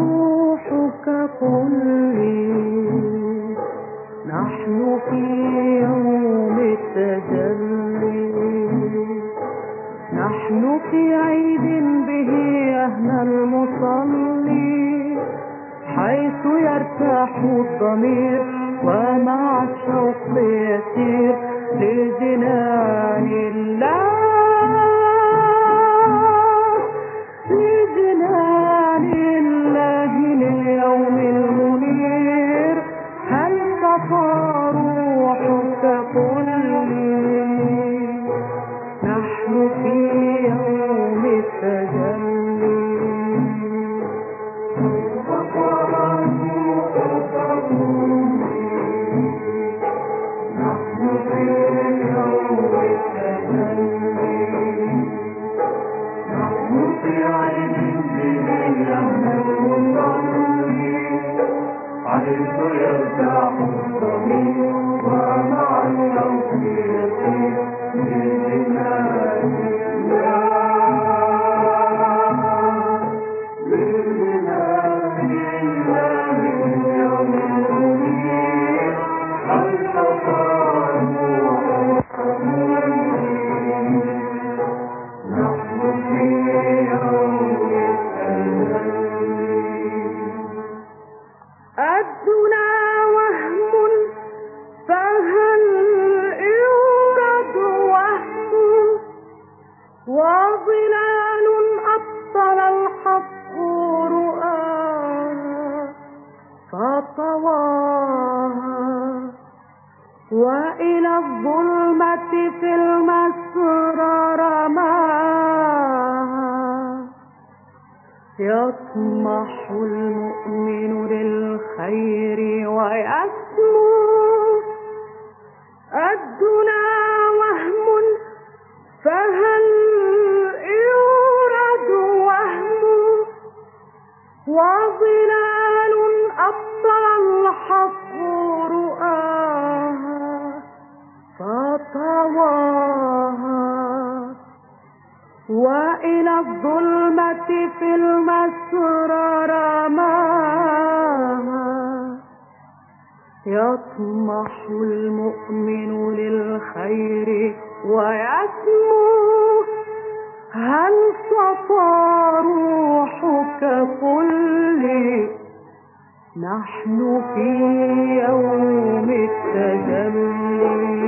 روحك قل لي نحن في يوم التجلي. نحن في عيد به أهنى المصلي حيث يرتاح الضمير ومع الشوق يسير للجنان. الله حيث وإلى الظلمة في المسرى يطمح المؤمن للخير ويسمو الدنا وهم فهل يورد وهم وظلال أبطل الحق رؤاها فطواها وإلى الظلمة في المسرى رماها يطمح المؤمن للخير ويسمو هل صفى روحك كلي نحن في يوم التجلي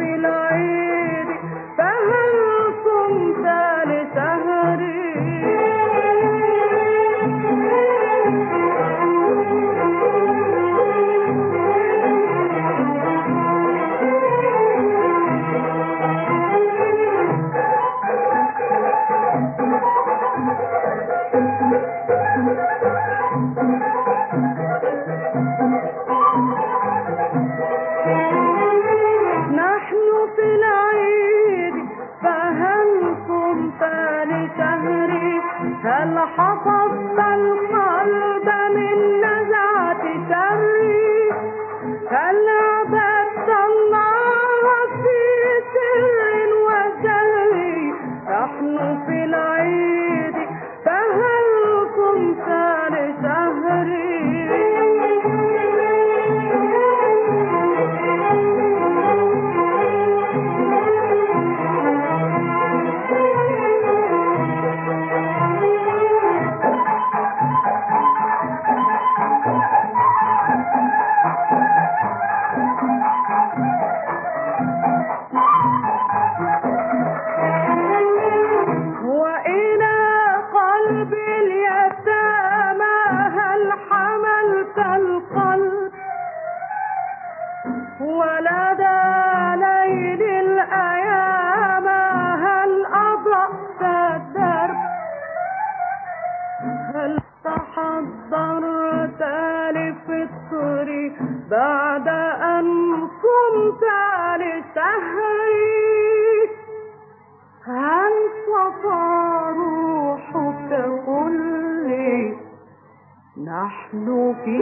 في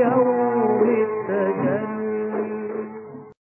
يوم التجلي